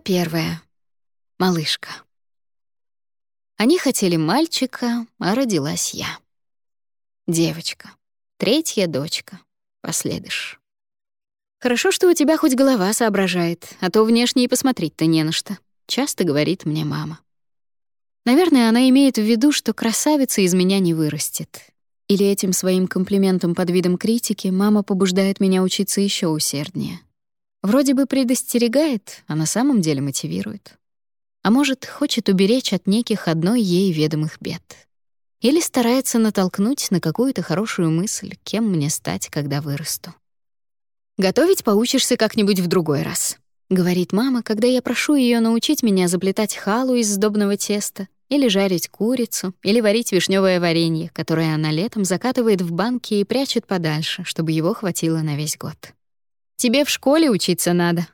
Первая. Малышка. Они хотели мальчика, а родилась я. Девочка. Третья дочка. Последыш. Хорошо, что у тебя хоть голова соображает, а то внешне и посмотреть-то не на что, часто говорит мне мама. Наверное, она имеет в виду, что красавица из меня не вырастет. Или этим своим комплиментом под видом критики мама побуждает меня учиться еще усерднее. Вроде бы предостерегает, а на самом деле мотивирует. А может, хочет уберечь от неких одной ей ведомых бед. Или старается натолкнуть на какую-то хорошую мысль, кем мне стать, когда вырасту. «Готовить поучишься как-нибудь в другой раз», — говорит мама, когда я прошу ее научить меня заплетать халу из сдобного теста, или жарить курицу, или варить вишневое варенье, которое она летом закатывает в банки и прячет подальше, чтобы его хватило на весь год. Тебе в школе учиться надо».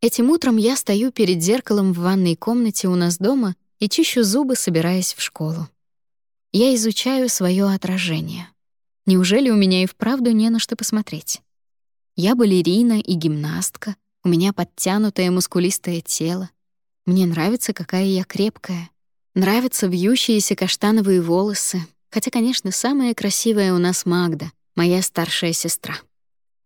Этим утром я стою перед зеркалом в ванной комнате у нас дома и чищу зубы, собираясь в школу. Я изучаю свое отражение. Неужели у меня и вправду не на что посмотреть? Я балерина и гимнастка, у меня подтянутое мускулистое тело. Мне нравится, какая я крепкая. Нравятся вьющиеся каштановые волосы, хотя, конечно, самая красивая у нас Магда, моя старшая сестра.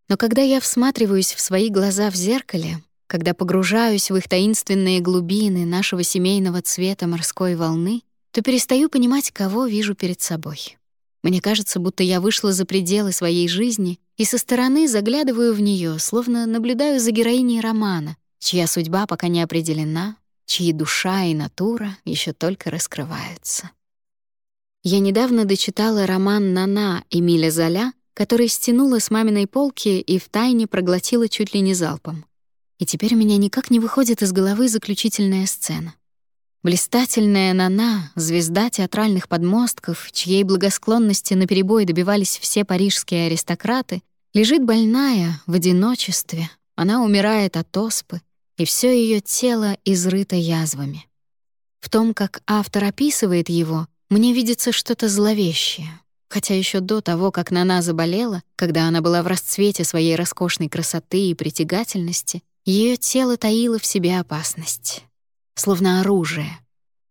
Но когда я всматриваюсь в свои глаза в зеркале, когда погружаюсь в их таинственные глубины нашего семейного цвета морской волны, то перестаю понимать, кого вижу перед собой. Мне кажется, будто я вышла за пределы своей жизни и со стороны заглядываю в нее, словно наблюдаю за героиней романа, чья судьба пока не определена, чьи душа и натура еще только раскрываются. Я недавно дочитала роман «Нана» Эмиля Золя который стянула с маминой полки и втайне проглотила чуть ли не залпом. И теперь у меня никак не выходит из головы заключительная сцена. Блистательная Нана, звезда театральных подмостков, чьей благосклонности наперебой добивались все парижские аристократы, лежит больная, в одиночестве, она умирает от оспы, и все ее тело изрыто язвами. В том, как автор описывает его, мне видится что-то зловещее, Хотя еще до того, как Нана заболела, когда она была в расцвете своей роскошной красоты и притягательности, ее тело таило в себе опасность. Словно оружие.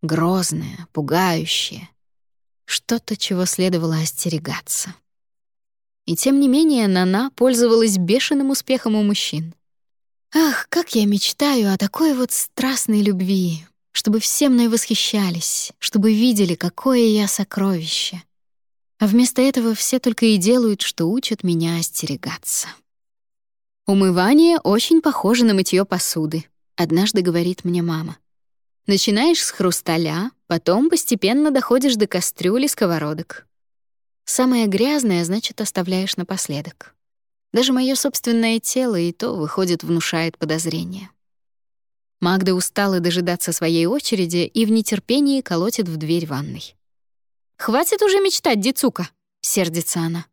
Грозное, пугающее. Что-то, чего следовало остерегаться. И тем не менее Нана пользовалась бешеным успехом у мужчин. Ах, как я мечтаю о такой вот страстной любви, чтобы все мной восхищались, чтобы видели, какое я сокровище — а вместо этого все только и делают, что учат меня остерегаться. «Умывание очень похоже на мытье посуды», — однажды говорит мне мама. Начинаешь с хрусталя, потом постепенно доходишь до кастрюли, сковородок. Самое грязное, значит, оставляешь напоследок. Даже мое собственное тело и то, выходит, внушает подозрение. Магда устала дожидаться своей очереди и в нетерпении колотит в дверь ванной. «Хватит уже мечтать, Дицука!» — сердится она.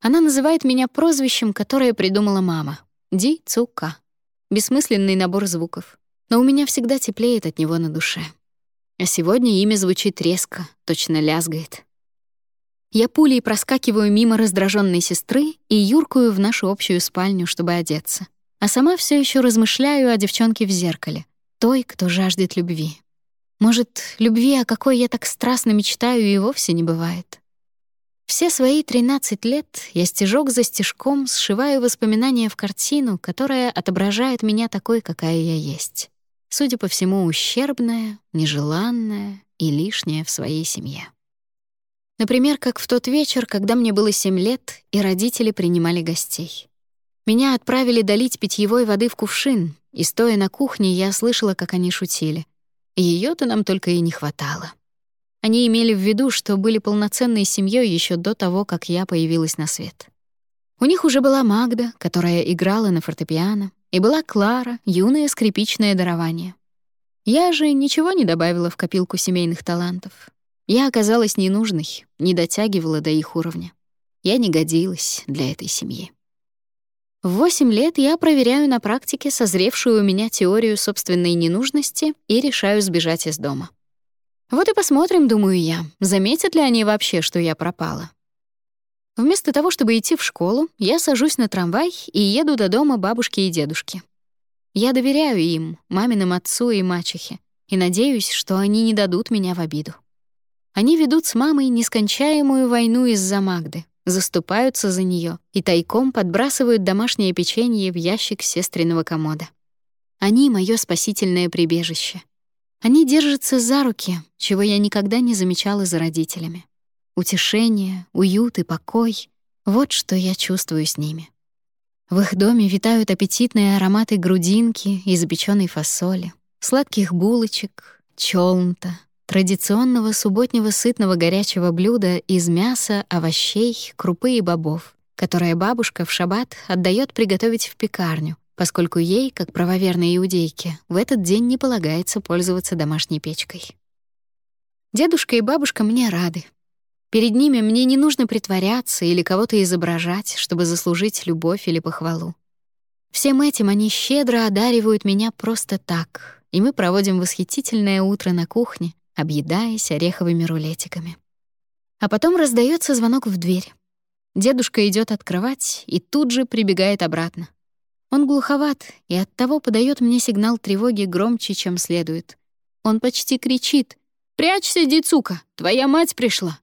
Она называет меня прозвищем, которое придумала мама. Ди-цука. Бессмысленный набор звуков. Но у меня всегда теплеет от него на душе. А сегодня имя звучит резко, точно лязгает. Я пулей проскакиваю мимо раздраженной сестры и юркую в нашу общую спальню, чтобы одеться. А сама все еще размышляю о девчонке в зеркале, той, кто жаждет любви. Может, любви, о какой я так страстно мечтаю, и вовсе не бывает. Все свои 13 лет я стежок за стежком сшиваю воспоминания в картину, которая отображает меня такой, какая я есть. Судя по всему, ущербная, нежеланная и лишняя в своей семье. Например, как в тот вечер, когда мне было 7 лет, и родители принимали гостей. Меня отправили долить питьевой воды в кувшин, и, стоя на кухне, я слышала, как они шутили. Ее-то нам только и не хватало. Они имели в виду, что были полноценной семьей еще до того, как я появилась на свет. У них уже была Магда, которая играла на фортепиано, и была Клара, юное скрипичное дарование. Я же ничего не добавила в копилку семейных талантов. Я оказалась ненужной, не дотягивала до их уровня. Я не годилась для этой семьи. В 8 лет я проверяю на практике созревшую у меня теорию собственной ненужности и решаю сбежать из дома. Вот и посмотрим, думаю я, заметят ли они вообще, что я пропала. Вместо того, чтобы идти в школу, я сажусь на трамвай и еду до дома бабушки и дедушки. Я доверяю им, маминым отцу и мачехе, и надеюсь, что они не дадут меня в обиду. Они ведут с мамой нескончаемую войну из-за Магды, заступаются за нее и тайком подбрасывают домашнее печенье в ящик сестриного комода. Они — мое спасительное прибежище. Они держатся за руки, чего я никогда не замечала за родителями. Утешение, уют и покой — вот что я чувствую с ними. В их доме витают аппетитные ароматы грудинки и запеченной фасоли, сладких булочек, чолнта, традиционного субботнего сытного горячего блюда из мяса, овощей, крупы и бобов, которое бабушка в шаббат отдает приготовить в пекарню, поскольку ей, как правоверной иудейке, в этот день не полагается пользоваться домашней печкой. Дедушка и бабушка мне рады. Перед ними мне не нужно притворяться или кого-то изображать, чтобы заслужить любовь или похвалу. Всем этим они щедро одаривают меня просто так, и мы проводим восхитительное утро на кухне, объедаясь ореховыми рулетиками. А потом раздается звонок в дверь. Дедушка идет открывать и тут же прибегает обратно. Он глуховат и оттого подает мне сигнал тревоги громче, чем следует. Он почти кричит «Прячься, дицука! Твоя мать пришла!»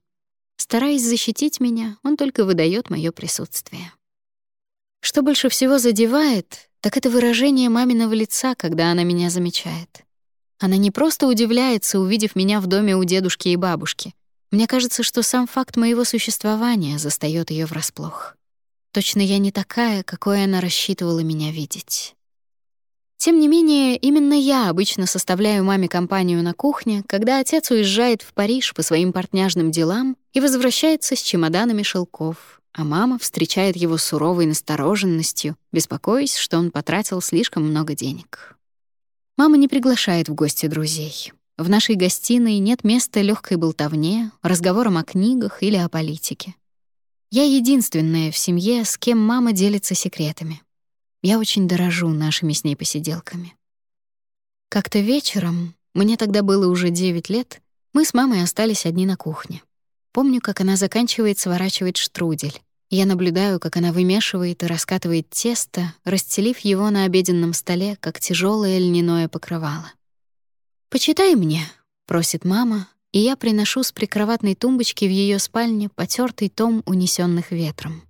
Стараясь защитить меня, он только выдает мое присутствие. Что больше всего задевает, так это выражение маминого лица, когда она меня замечает. Она не просто удивляется, увидев меня в доме у дедушки и бабушки. Мне кажется, что сам факт моего существования застаёт её врасплох. Точно я не такая, какой она рассчитывала меня видеть. Тем не менее, именно я обычно составляю маме компанию на кухне, когда отец уезжает в Париж по своим портняжным делам и возвращается с чемоданами шелков, а мама встречает его суровой настороженностью, беспокоясь, что он потратил слишком много денег. Мама не приглашает в гости друзей. В нашей гостиной нет места легкой болтовне, разговорам о книгах или о политике. Я единственная в семье, с кем мама делится секретами. Я очень дорожу нашими с ней посиделками. Как-то вечером, мне тогда было уже 9 лет, мы с мамой остались одни на кухне. Помню, как она заканчивает сворачивать штрудель. Я наблюдаю, как она вымешивает и раскатывает тесто, расстелив его на обеденном столе, как тяжелое льняное покрывало. «Почитай мне», — просит мама, и я приношу с прикроватной тумбочки в ее спальне потертый том унесенных ветром.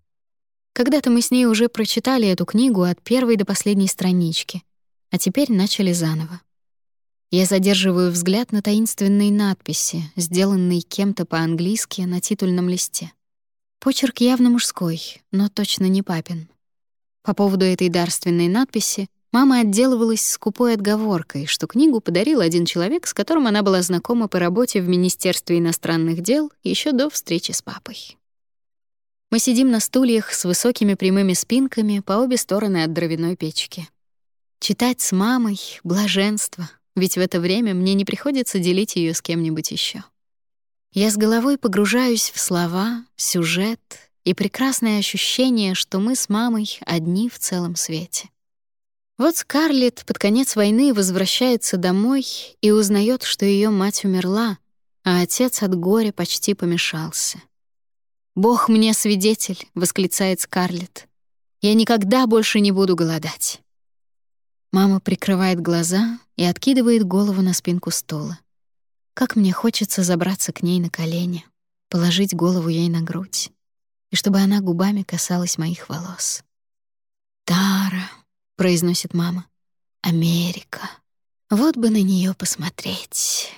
Когда-то мы с ней уже прочитали эту книгу от первой до последней странички, а теперь начали заново. Я задерживаю взгляд на таинственные надписи, сделанные кем-то по-английски на титульном листе. Почерк явно мужской, но точно не папин. По поводу этой дарственной надписи мама отделывалась скупой отговоркой, что книгу подарил один человек, с которым она была знакома по работе в Министерстве иностранных дел еще до встречи с папой. Мы сидим на стульях с высокими прямыми спинками по обе стороны от дровяной печки. Читать с мамой — блаженство, ведь в это время мне не приходится делить ее с кем-нибудь еще. Я с головой погружаюсь в слова, сюжет и прекрасное ощущение, что мы с мамой одни в целом свете. Вот Скарлетт под конец войны возвращается домой и узнает, что ее мать умерла, а отец от горя почти помешался. «Бог мне свидетель», — восклицает Скарлетт. «Я никогда больше не буду голодать». Мама прикрывает глаза и откидывает голову на спинку стула. Как мне хочется забраться к ней на колени, положить голову ей на грудь, и чтобы она губами касалась моих волос. «Тара», — произносит мама, — «Америка. Вот бы на нее посмотреть».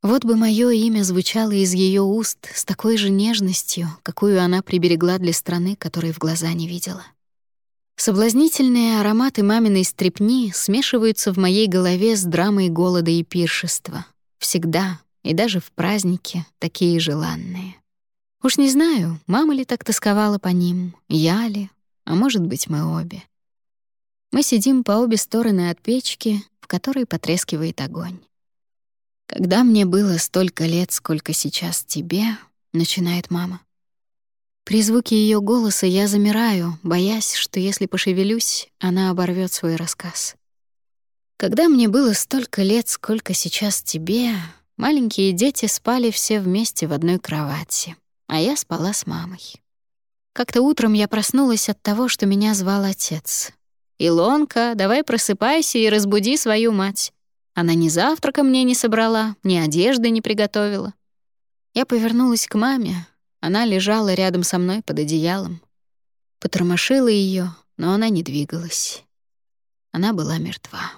Вот бы мое имя звучало из ее уст с такой же нежностью, какую она приберегла для страны, которой в глаза не видела. Соблазнительные ароматы маминой стрепни смешиваются в моей голове с драмой голода и пиршества, Всегда, и даже в праздники, такие желанные. Уж не знаю, мама ли так тосковала по ним, я ли, а может быть, мы обе. Мы сидим по обе стороны от печки, в которой потрескивает огонь. «Когда мне было столько лет, сколько сейчас тебе», — начинает мама. При звуке ее голоса я замираю, боясь, что если пошевелюсь, она оборвет свой рассказ. Когда мне было столько лет, сколько сейчас тебе, маленькие дети спали все вместе в одной кровати, а я спала с мамой. Как-то утром я проснулась от того, что меня звал отец. «Илонка, давай просыпайся и разбуди свою мать. Она ни завтрака мне не собрала, ни одежды не приготовила». Я повернулась к маме. Она лежала рядом со мной под одеялом. Потормошила ее, но она не двигалась. Она была мертва.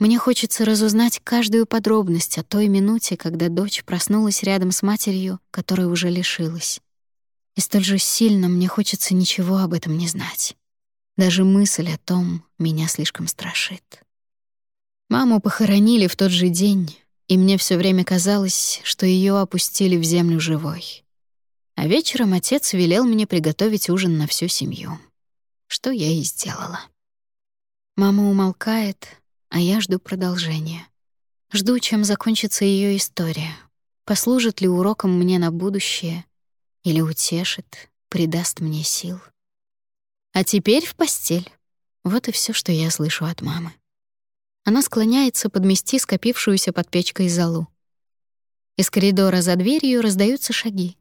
Мне хочется разузнать каждую подробность о той минуте, когда дочь проснулась рядом с матерью, которая уже лишилась. И столь же сильно мне хочется ничего об этом не знать. Даже мысль о том меня слишком страшит. Маму похоронили в тот же день, и мне все время казалось, что ее опустили в землю живой. А вечером отец велел мне приготовить ужин на всю семью. Что я и сделала. Мама умолкает, а я жду продолжения. Жду, чем закончится ее история. Послужит ли уроком мне на будущее или утешит, придаст мне сил. А теперь в постель. Вот и все, что я слышу от мамы. Она склоняется подмести скопившуюся под печкой золу. Из коридора за дверью раздаются шаги.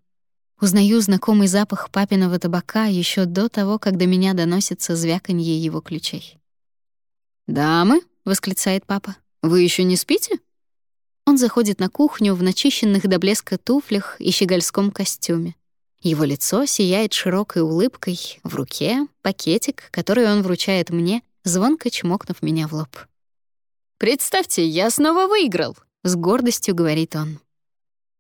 Узнаю знакомый запах папиного табака еще до того, как до меня доносится звяканье его ключей. «Дамы», — восклицает папа, — «вы еще не спите?» Он заходит на кухню в начищенных до блеска туфлях и щегольском костюме. Его лицо сияет широкой улыбкой, в руке — пакетик, который он вручает мне, звонко чмокнув меня в лоб. «Представьте, я снова выиграл!» — с гордостью говорит он.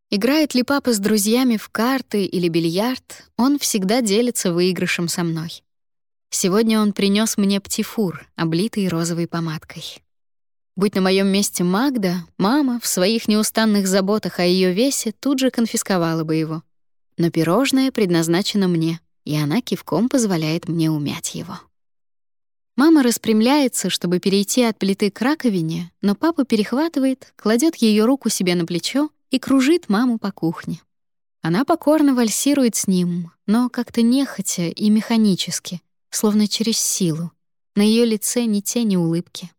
Играет ли папа с друзьями в карты или бильярд, он всегда делится выигрышем со мной. Сегодня он принес мне птифур, облитый розовой помадкой. Будь на моем месте Магда, мама в своих неустанных заботах о ее весе тут же конфисковала бы его. Но пирожное предназначено мне, и она кивком позволяет мне умять его. Мама распрямляется, чтобы перейти от плиты к раковине, но папа перехватывает, кладет ее руку себе на плечо и кружит маму по кухне. Она покорно вальсирует с ним, но как-то нехотя и механически, словно через силу. На ее лице ни тени улыбки.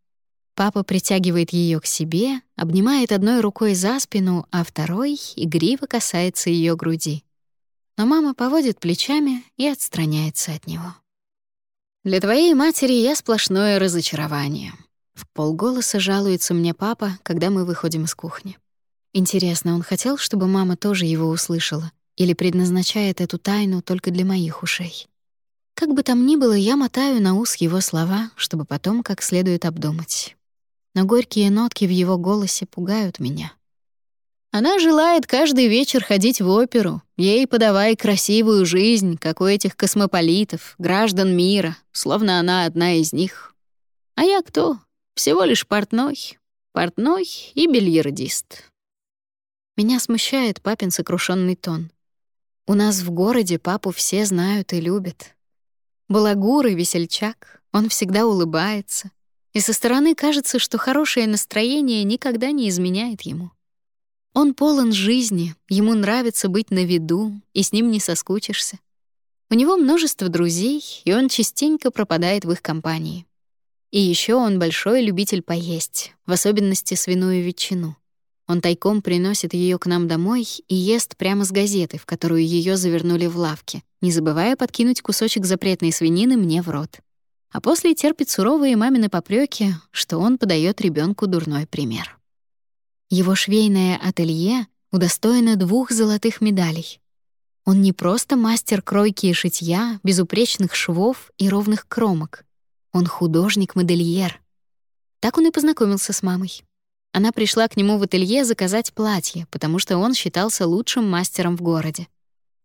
Папа притягивает ее к себе, обнимает одной рукой за спину, а второй игриво касается ее груди. Но мама поводит плечами и отстраняется от него. «Для твоей матери я сплошное разочарование», — в полголоса жалуется мне папа, когда мы выходим из кухни. Интересно, он хотел, чтобы мама тоже его услышала или предназначает эту тайну только для моих ушей? Как бы там ни было, я мотаю на ус его слова, чтобы потом как следует обдумать. Но горькие нотки в его голосе пугают меня. Она желает каждый вечер ходить в оперу, ей подавая красивую жизнь, как у этих космополитов, граждан мира, словно она одна из них. А я кто? Всего лишь портной. Портной и бильярдист. Меня смущает папин сокрушенный тон. У нас в городе папу все знают и любят. Балагур и весельчак, он всегда улыбается, и со стороны кажется, что хорошее настроение никогда не изменяет ему. Он полон жизни, ему нравится быть на виду, и с ним не соскучишься. У него множество друзей, и он частенько пропадает в их компании. И еще он большой любитель поесть, в особенности свиную ветчину. Он тайком приносит ее к нам домой и ест прямо с газеты, в которую ее завернули в лавке, не забывая подкинуть кусочек запретной свинины мне в рот. А после терпит суровые мамины попреки, что он подает ребенку дурной пример. Его швейное ателье удостоено двух золотых медалей. Он не просто мастер кройки и шитья, безупречных швов и ровных кромок. Он художник-модельер. Так он и познакомился с мамой. Она пришла к нему в ателье заказать платье, потому что он считался лучшим мастером в городе.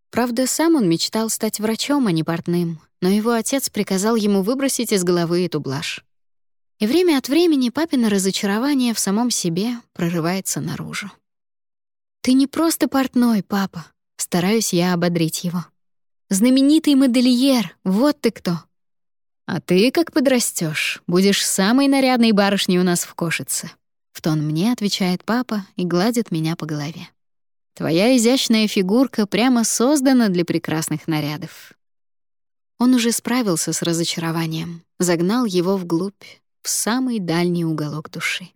Правда, сам он мечтал стать врачом, а не портным, но его отец приказал ему выбросить из головы эту блажь. И время от времени папино разочарование в самом себе прорывается наружу. «Ты не просто портной, папа», — стараюсь я ободрить его. «Знаменитый модельер, вот ты кто». «А ты, как подрастешь, будешь самой нарядной барышней у нас в Кошице», в тон мне отвечает папа и гладит меня по голове. Твоя изящная фигурка прямо создана для прекрасных нарядов. Он уже справился с разочарованием, загнал его вглубь, в самый дальний уголок души.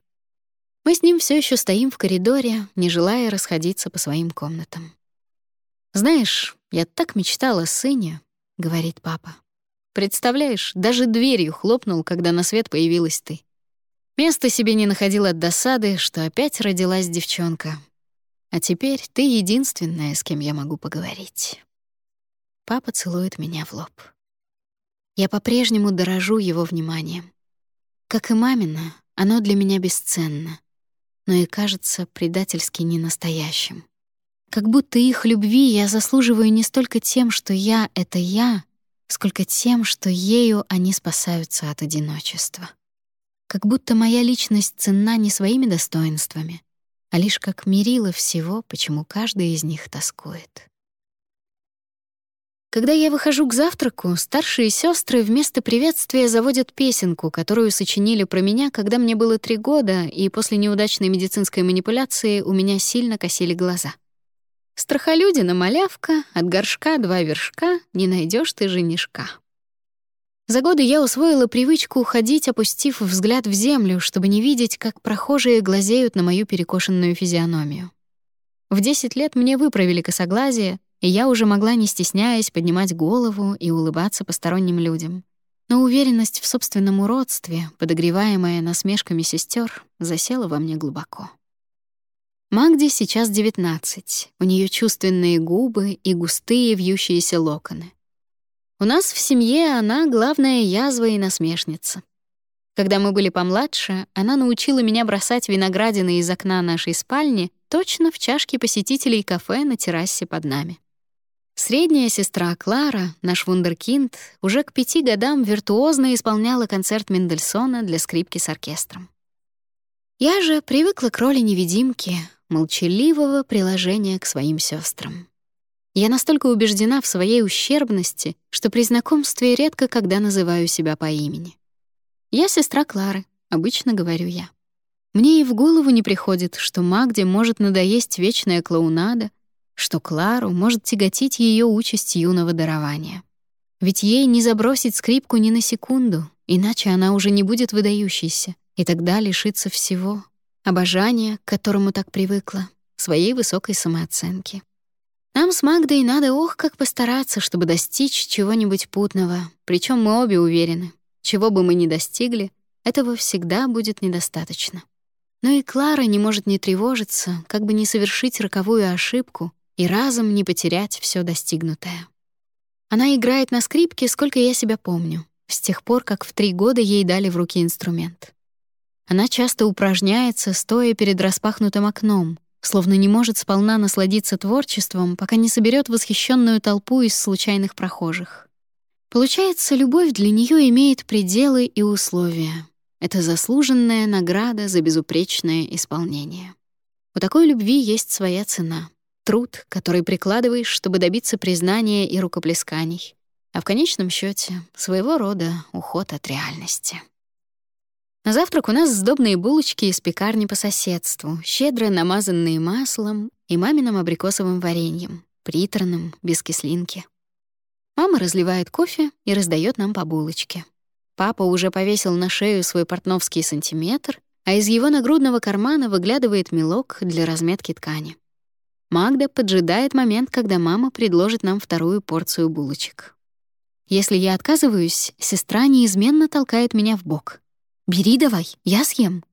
Мы с ним все еще стоим в коридоре, не желая расходиться по своим комнатам. «Знаешь, я так мечтала о сыне», — говорит папа. Представляешь, даже дверью хлопнул, когда на свет появилась ты. Места себе не находил от досады, что опять родилась девчонка. А теперь ты единственная, с кем я могу поговорить. Папа целует меня в лоб. Я по-прежнему дорожу его вниманием. Как и мамина, оно для меня бесценно, но и кажется предательски ненастоящим. Как будто их любви я заслуживаю не столько тем, что я — это я, сколько тем, что ею они спасаются от одиночества. Как будто моя личность ценна не своими достоинствами, а лишь как мерило всего, почему каждый из них тоскует. Когда я выхожу к завтраку, старшие сестры вместо приветствия заводят песенку, которую сочинили про меня, когда мне было три года, и после неудачной медицинской манипуляции у меня сильно косили глаза. Страхолюдина малявка, от горшка два вершка, не найдешь ты женишка. За годы я усвоила привычку ходить, опустив взгляд в землю, чтобы не видеть, как прохожие глазеют на мою перекошенную физиономию. В 10 лет мне выправили косоглазие, и я уже могла, не стесняясь, поднимать голову и улыбаться посторонним людям. Но уверенность в собственном уродстве, подогреваемая насмешками сестер, засела во мне глубоко. Магде сейчас 19. У нее чувственные губы и густые вьющиеся локоны. У нас в семье она главная язва и насмешница. Когда мы были помладше, она научила меня бросать виноградины из окна нашей спальни точно в чашки посетителей кафе на террасе под нами. Средняя сестра Клара, наш вундеркинд, уже к пяти годам виртуозно исполняла концерт Мендельсона для скрипки с оркестром. Я же привыкла к роли невидимки, молчаливого приложения к своим сестрам. Я настолько убеждена в своей ущербности, что при знакомстве редко когда называю себя по имени. Я сестра Клары, обычно говорю я. Мне и в голову не приходит, что Магде может надоесть вечная клоунада — что Клару может тяготить ее участь юного дарования. Ведь ей не забросить скрипку ни на секунду, иначе она уже не будет выдающейся, и тогда лишится всего — обожания, к которому так привыкла, своей высокой самооценки. Нам с Магдой надо ох как постараться, чтобы достичь чего-нибудь путного, причем мы обе уверены, чего бы мы ни достигли, этого всегда будет недостаточно. Но и Клара не может не тревожиться, как бы не совершить роковую ошибку и разом не потерять все достигнутое. Она играет на скрипке, сколько я себя помню, с тех пор, как в три года ей дали в руки инструмент. Она часто упражняется, стоя перед распахнутым окном, словно не может сполна насладиться творчеством, пока не соберет восхищенную толпу из случайных прохожих. Получается, любовь для нее имеет пределы и условия. Это заслуженная награда за безупречное исполнение. У такой любви есть своя цена труд, который прикладываешь, чтобы добиться признания и рукоплесканий, а в конечном счете своего рода уход от реальности. На завтрак у нас сдобные булочки из пекарни по соседству, щедро намазанные маслом и маминым абрикосовым вареньем, приторным, без кислинки. Мама разливает кофе и раздает нам по булочке. Папа уже повесил на шею свой портновский сантиметр, а из его нагрудного кармана выглядывает мелок для разметки ткани. Магда поджидает момент, когда мама предложит нам вторую порцию булочек. Если я отказываюсь, сестра неизменно толкает меня в бок. «Бери давай, я съем».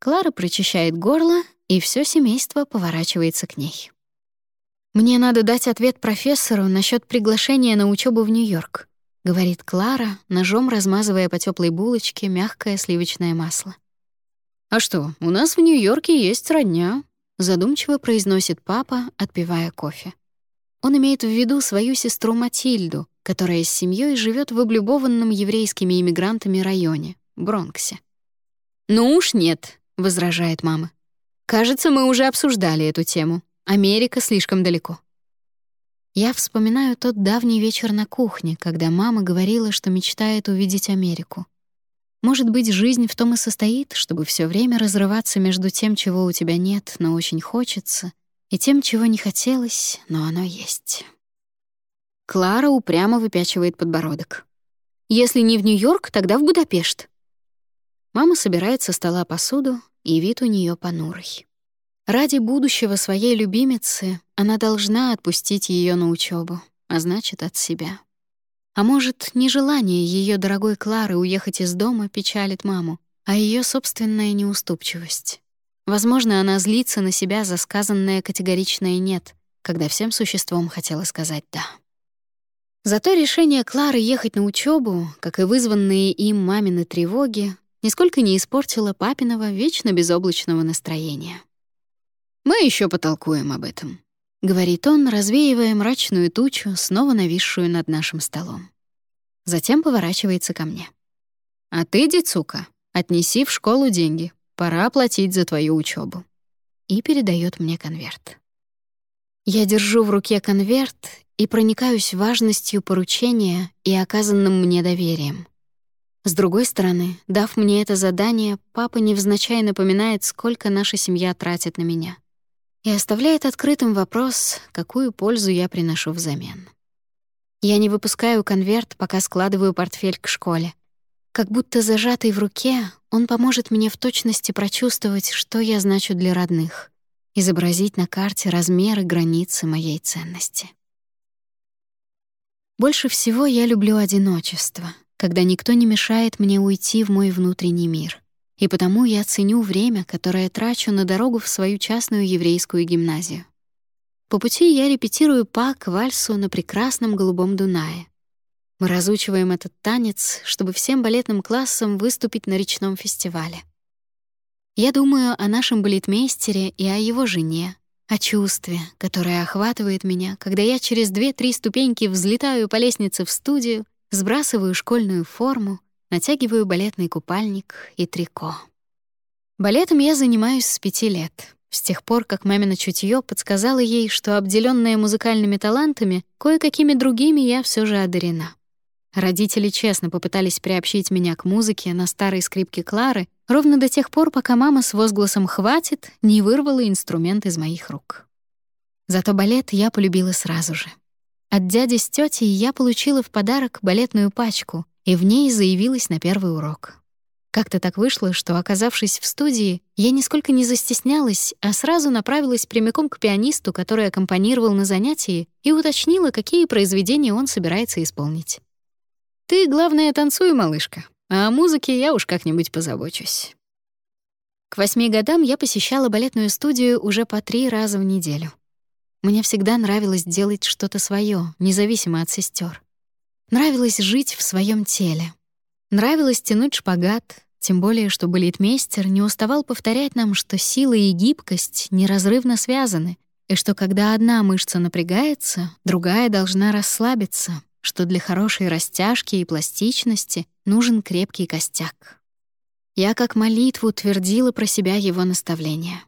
Клара прочищает горло, и все семейство поворачивается к ней. «Мне надо дать ответ профессору насчет приглашения на учебу в Нью-Йорк», — говорит Клара, ножом размазывая по теплой булочке мягкое сливочное масло. «А что, у нас в Нью-Йорке есть родня, задумчиво произносит папа, отпивая кофе. Он имеет в виду свою сестру Матильду, которая с семьей живет в облюбованном еврейскими иммигрантами районе, Бронксе. «Ну уж нет», — возражает мама. «Кажется, мы уже обсуждали эту тему. Америка слишком далеко». Я вспоминаю тот давний вечер на кухне, когда мама говорила, что мечтает увидеть Америку. Может быть, жизнь в том и состоит, чтобы все время разрываться между тем, чего у тебя нет, но очень хочется, и тем, чего не хотелось, но оно есть. Клара упрямо выпячивает подбородок. «Если не в Нью-Йорк, тогда в Будапешт». Мама собирает со стола посуду, и вид у нее понурый. Ради будущего своей любимицы она должна отпустить ее на учебу, а значит, от себя. А может, нежелание ее дорогой Клары уехать из дома печалит маму, а ее собственная неуступчивость. Возможно, она злится на себя за сказанное категоричное «нет», когда всем существом хотела сказать «да». Зато решение Клары ехать на учебу, как и вызванные им мамины тревоги, нисколько не испортило папиного вечно безоблачного настроения. «Мы еще потолкуем об этом», — говорит он, развеивая мрачную тучу, снова нависшую над нашим столом. Затем поворачивается ко мне. «А ты, Дицука, отнеси в школу деньги. Пора платить за твою учебу. И передает мне конверт. Я держу в руке конверт и проникаюсь важностью поручения и оказанным мне доверием. С другой стороны, дав мне это задание, папа невзначай напоминает, сколько наша семья тратит на меня. И оставляет открытым вопрос, какую пользу я приношу взамен. Я не выпускаю конверт, пока складываю портфель к школе. Как будто зажатый в руке, он поможет мне в точности прочувствовать, что я значу для родных, изобразить на карте размеры границы моей ценности. Больше всего я люблю одиночество, когда никто не мешает мне уйти в мой внутренний мир. И потому я ценю время, которое трачу на дорогу в свою частную еврейскую гимназию. По пути я репетирую пак вальсу на прекрасном голубом Дунае. Мы разучиваем этот танец, чтобы всем балетным классам выступить на речном фестивале. Я думаю о нашем балетмейстере и о его жене, о чувстве, которое охватывает меня, когда я через две-три ступеньки взлетаю по лестнице в студию, сбрасываю школьную форму, натягиваю балетный купальник и трико. Балетом я занимаюсь с пяти лет, с тех пор, как мамино чутье подсказало ей, что, обделенная музыкальными талантами, кое-какими другими я все же одарена. Родители честно попытались приобщить меня к музыке на старой скрипке Клары, ровно до тех пор, пока мама с возгласом «хватит» не вырвала инструмент из моих рук. Зато балет я полюбила сразу же. От дяди с тетей я получила в подарок балетную пачку, и в ней заявилась на первый урок. Как-то так вышло, что, оказавшись в студии, я нисколько не застеснялась, а сразу направилась прямиком к пианисту, который аккомпанировал на занятии, и уточнила, какие произведения он собирается исполнить. «Ты, главное, танцуй, малышка, а о музыке я уж как-нибудь позабочусь». К восьми годам я посещала балетную студию уже по три раза в неделю. Мне всегда нравилось делать что-то свое, независимо от сестер. Нравилось жить в своем теле. Нравилось тянуть шпагат, тем более, что балетмейстер не уставал повторять нам, что сила и гибкость неразрывно связаны, и что когда одна мышца напрягается, другая должна расслабиться, что для хорошей растяжки и пластичности нужен крепкий костяк. Я как молитву твердила про себя его наставления.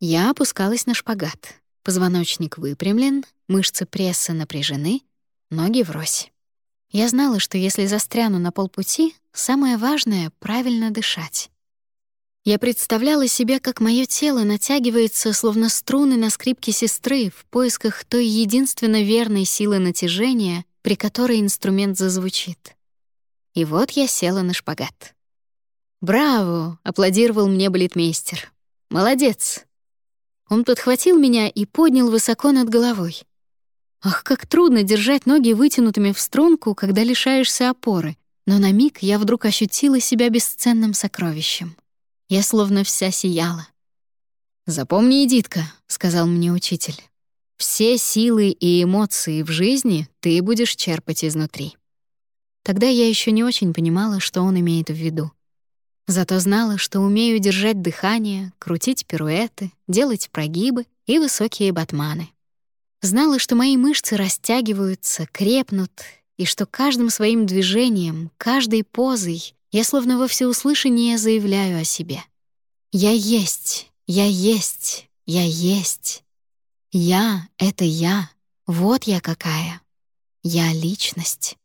Я опускалась на шпагат. Позвоночник выпрямлен, мышцы пресса напряжены, ноги врозь. Я знала, что если застряну на полпути, самое важное — правильно дышать. Я представляла себе, как мое тело натягивается, словно струны на скрипке сестры, в поисках той единственно верной силы натяжения, при которой инструмент зазвучит. И вот я села на шпагат. «Браво!» — аплодировал мне балетмейстер. «Молодец!» Он подхватил меня и поднял высоко над головой. Ах, как трудно держать ноги вытянутыми в струнку, когда лишаешься опоры. Но на миг я вдруг ощутила себя бесценным сокровищем. Я словно вся сияла. «Запомни, Эдитка», — сказал мне учитель, «все силы и эмоции в жизни ты будешь черпать изнутри». Тогда я еще не очень понимала, что он имеет в виду. Зато знала, что умею держать дыхание, крутить пируэты, делать прогибы и высокие батманы. Знала, что мои мышцы растягиваются, крепнут, и что каждым своим движением, каждой позой я словно во всеуслышание заявляю о себе. Я есть, я есть, я есть. Я — это я, вот я какая. Я — личность.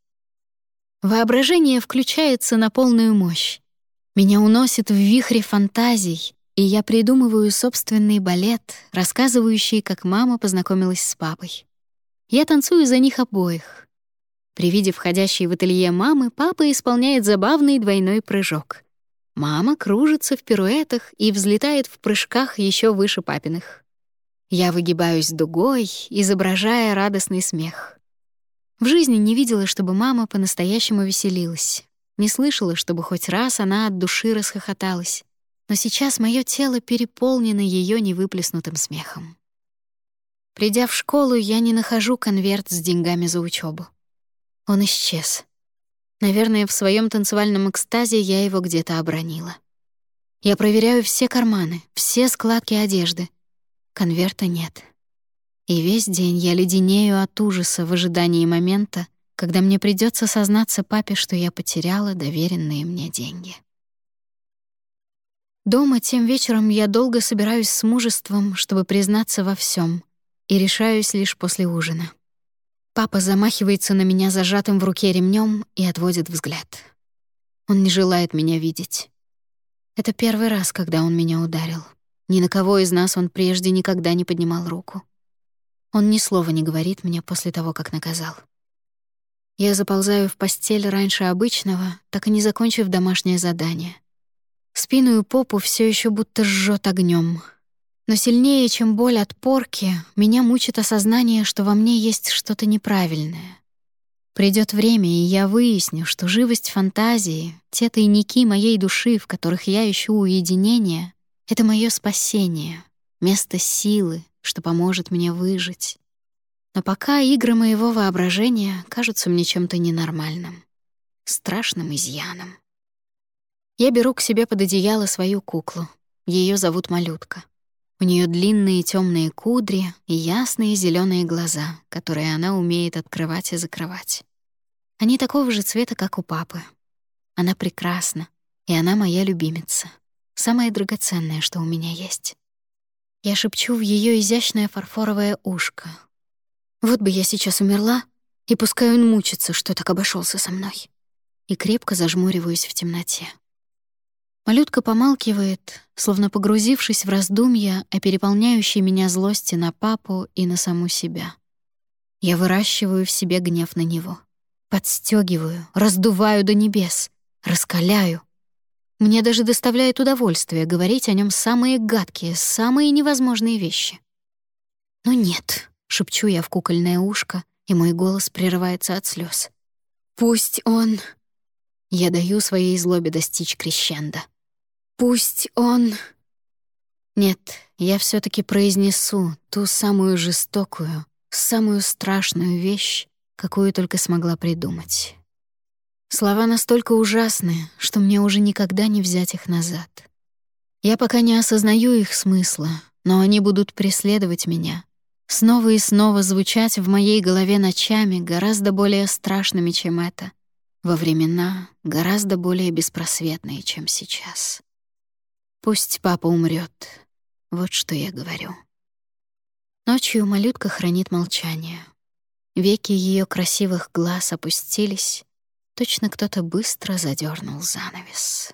Воображение включается на полную мощь. Меня уносит в вихре фантазий, и я придумываю собственный балет, рассказывающий, как мама познакомилась с папой. Я танцую за них обоих. При виде входящей в ателье мамы папа исполняет забавный двойной прыжок. Мама кружится в пируэтах и взлетает в прыжках еще выше папиных. Я выгибаюсь дугой, изображая радостный смех. В жизни не видела, чтобы мама по-настоящему веселилась. Не слышала, чтобы хоть раз она от души расхохоталась. Но сейчас мое тело переполнено ее невыплеснутым смехом. Придя в школу, я не нахожу конверт с деньгами за учебу. Он исчез. Наверное, в своем танцевальном экстазе я его где-то обронила. Я проверяю все карманы, все складки одежды. Конверта нет. И весь день я леденею от ужаса в ожидании момента, когда мне придется сознаться папе, что я потеряла доверенные мне деньги. Дома тем вечером я долго собираюсь с мужеством, чтобы признаться во всем, и решаюсь лишь после ужина. Папа замахивается на меня зажатым в руке ремнем и отводит взгляд. Он не желает меня видеть. Это первый раз, когда он меня ударил. Ни на кого из нас он прежде никогда не поднимал руку. Он ни слова не говорит мне после того, как наказал. Я заползаю в постель раньше обычного, так и не закончив домашнее задание. Спину и попу все еще будто жжет огнем. Но сильнее, чем боль от порки, меня мучит осознание, что во мне есть что-то неправильное. Придет время, и я выясню, что живость фантазии, те тайники моей души, в которых я ищу уединение, — это мое спасение, место силы, что поможет мне выжить. Но пока игры моего воображения кажутся мне чем-то ненормальным, страшным изъяном. Я беру к себе под одеяло свою куклу. Ее зовут Малютка. У нее длинные темные кудри и ясные зеленые глаза, которые она умеет открывать и закрывать. Они такого же цвета, как у папы. Она прекрасна, и она моя любимица. Самое драгоценное, что у меня есть. Я шепчу в ее изящное фарфоровое ушко. Вот бы я сейчас умерла, и пускай он мучится, что так обошелся со мной. И крепко зажмуриваюсь в темноте. Малютка помалкивает, словно погрузившись в раздумья о переполняющей меня злости на папу и на саму себя. Я выращиваю в себе гнев на него. Подстёгиваю, раздуваю до небес, раскаляю. Мне даже доставляет удовольствие говорить о нем самые гадкие, самые невозможные вещи. Но нет, шепчу я в кукольное ушко, и мой голос прерывается от слез. Пусть он... Я даю своей злобе достичь крещенда. Пусть он... Нет, я все таки произнесу ту самую жестокую, самую страшную вещь, какую только смогла придумать. Слова настолько ужасны, что мне уже никогда не взять их назад. Я пока не осознаю их смысла, но они будут преследовать меня, снова и снова звучать в моей голове ночами гораздо более страшными, чем это, во времена гораздо более беспросветные, чем сейчас. Пусть папа умрет. Вот что я говорю. Ночью малютка хранит молчание. Веки ее красивых глаз опустились, точно кто-то быстро задернул занавес.